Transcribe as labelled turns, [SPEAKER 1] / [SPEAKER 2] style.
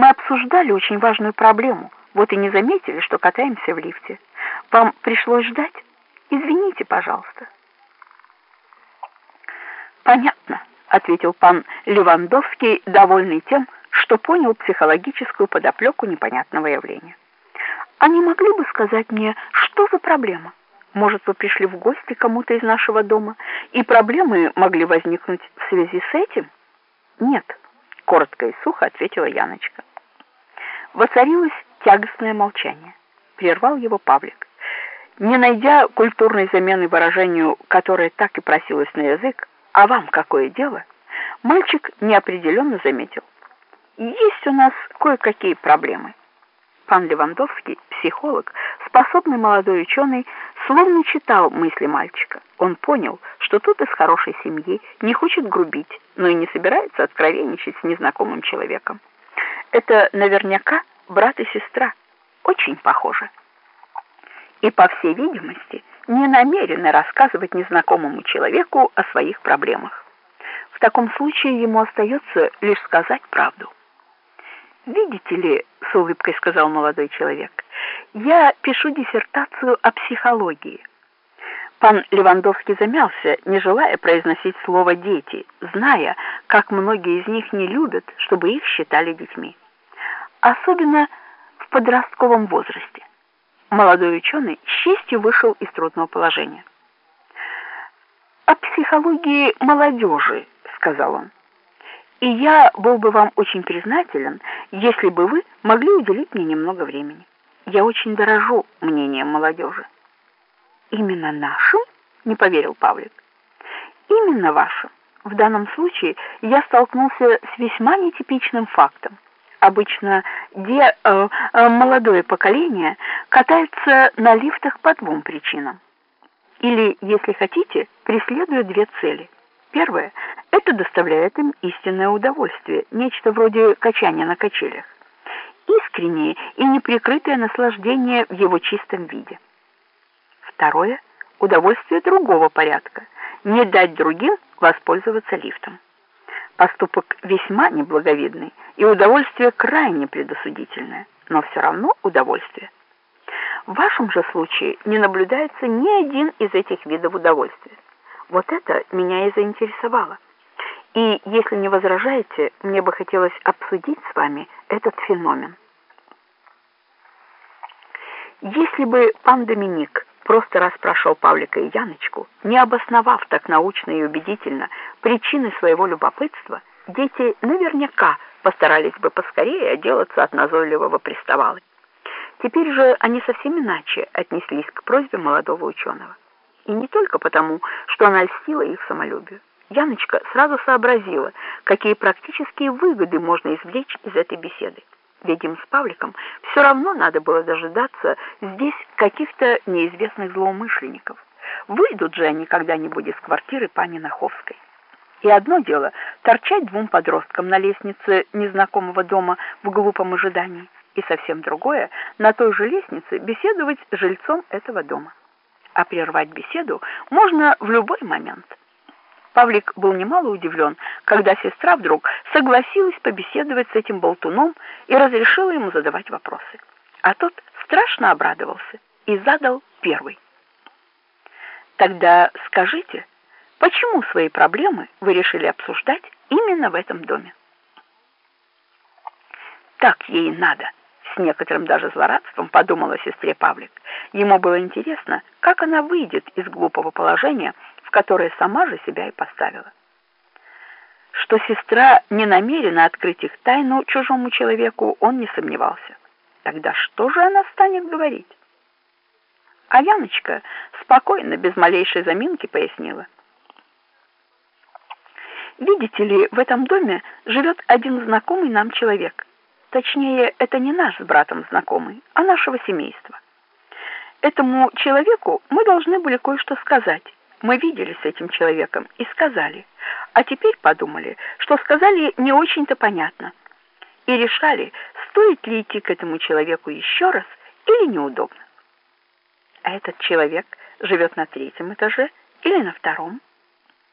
[SPEAKER 1] Мы обсуждали очень важную проблему, вот и не заметили, что катаемся в лифте. Вам пришлось ждать? Извините, пожалуйста.
[SPEAKER 2] Понятно, ответил пан Левандовский, довольный тем, что понял психологическую подоплеку непонятного явления. А не могли бы сказать мне, что за проблема? Может, вы пришли в гости кому-то из нашего дома, и проблемы могли возникнуть в связи с этим?
[SPEAKER 1] Нет, коротко и сухо ответила Яночка. Воцарилось тягостное молчание. Прервал его Павлик. Не найдя культурной замены выражению, которое так и просилось на язык, «А вам какое дело?» Мальчик неопределенно заметил. «Есть у нас кое-какие проблемы». Пан Левандовский, психолог, способный молодой ученый, словно читал мысли мальчика. Он понял, что тот из хорошей семьи не хочет грубить, но и не собирается откровенничать с незнакомым человеком. Это наверняка брат и сестра, очень похожи. И, по всей видимости, не намерены рассказывать незнакомому человеку о своих проблемах. В таком случае ему остается лишь сказать правду. «Видите ли, — с улыбкой сказал молодой человек, — я пишу диссертацию о психологии». Пан Левандовский замялся, не желая произносить слово «дети», зная, как многие из них не любят, чтобы их считали детьми. Особенно в подростковом возрасте молодой ученый с честью вышел из трудного положения. «О психологии молодежи», — сказал он. «И я был бы вам очень признателен, если бы вы могли уделить мне немного времени. Я очень дорожу мнением молодежи». «Именно нашим?» — не поверил Павлик. «Именно вашим. В данном случае я столкнулся с весьма нетипичным фактом. Обычно де, э, э, молодое поколение катается на лифтах по двум причинам. Или, если хотите, преследуя две цели. Первое – это доставляет им истинное удовольствие, нечто вроде качания на качелях. Искреннее и неприкрытое наслаждение в его чистом виде. Второе – удовольствие другого порядка – не дать другим воспользоваться лифтом. Поступок весьма неблаговидный, и удовольствие крайне предосудительное, но все равно удовольствие. В вашем же случае не наблюдается ни один из этих видов удовольствия. Вот это меня и заинтересовало. И если не возражаете, мне бы хотелось обсудить с вами этот феномен. Если бы пан Доминик просто расспрашивал Павлика и Яночку, не обосновав так научно и убедительно причины своего любопытства, дети наверняка постарались бы поскорее отделаться от назойливого приставалы. Теперь же они совсем иначе отнеслись к просьбе молодого ученого. И не только потому, что она льстила их самолюбию. Яночка сразу сообразила, какие практические выгоды можно извлечь из этой беседы. Ведь им с Павликом все равно надо было дожидаться здесь каких-то неизвестных злоумышленников. Выйдут же они когда-нибудь из квартиры пани Наховской. И одно дело торчать двум подросткам на лестнице незнакомого дома в глупом ожидании, и совсем другое на той же лестнице беседовать с жильцом этого дома. А прервать беседу можно в любой момент. Павлик был немало удивлен, когда сестра вдруг согласилась побеседовать с этим болтуном и разрешила ему задавать вопросы. А тот страшно обрадовался и задал первый. «Тогда скажите, почему свои проблемы вы решили обсуждать именно в этом доме?» «Так ей надо», — с некоторым даже злорадством подумала сестре Павлик. Ему было интересно, как она выйдет из глупого положения, в которое сама же себя и поставила. Что сестра не намерена открыть их тайну чужому человеку, он не сомневался. Тогда что же она станет говорить? А Яночка спокойно, без малейшей заминки пояснила. Видите ли, в этом доме живет один знакомый нам человек. Точнее, это не наш с братом знакомый, а нашего семейства. Этому человеку мы должны были кое-что сказать. Мы видели с этим человеком и сказали, а теперь подумали, что сказали не очень-то понятно. И решали, стоит ли идти к этому человеку еще раз или неудобно. А этот человек живет на третьем этаже или на втором?